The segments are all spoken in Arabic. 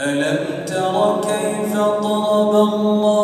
ألم تر كيف ضرب الله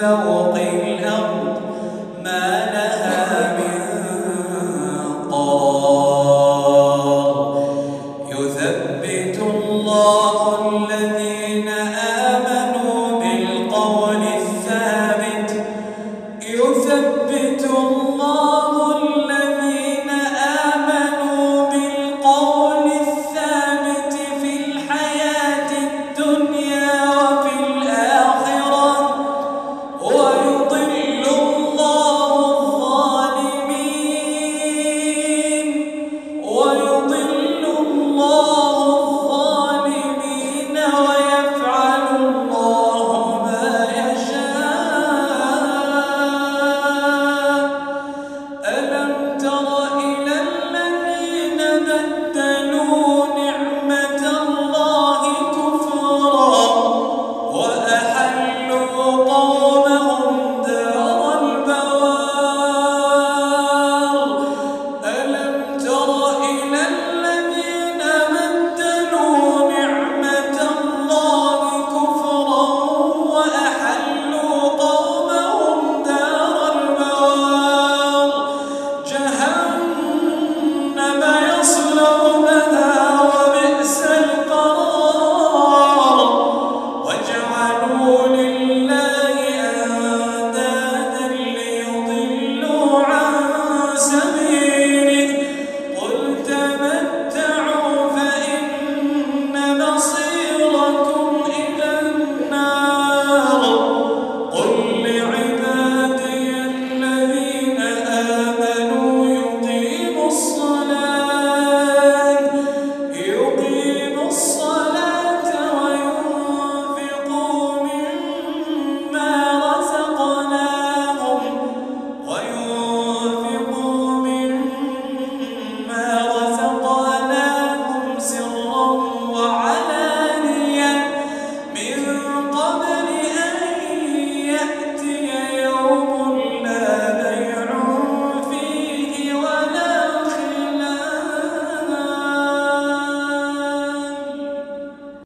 فوق الأرض ما لها من قرار يثبت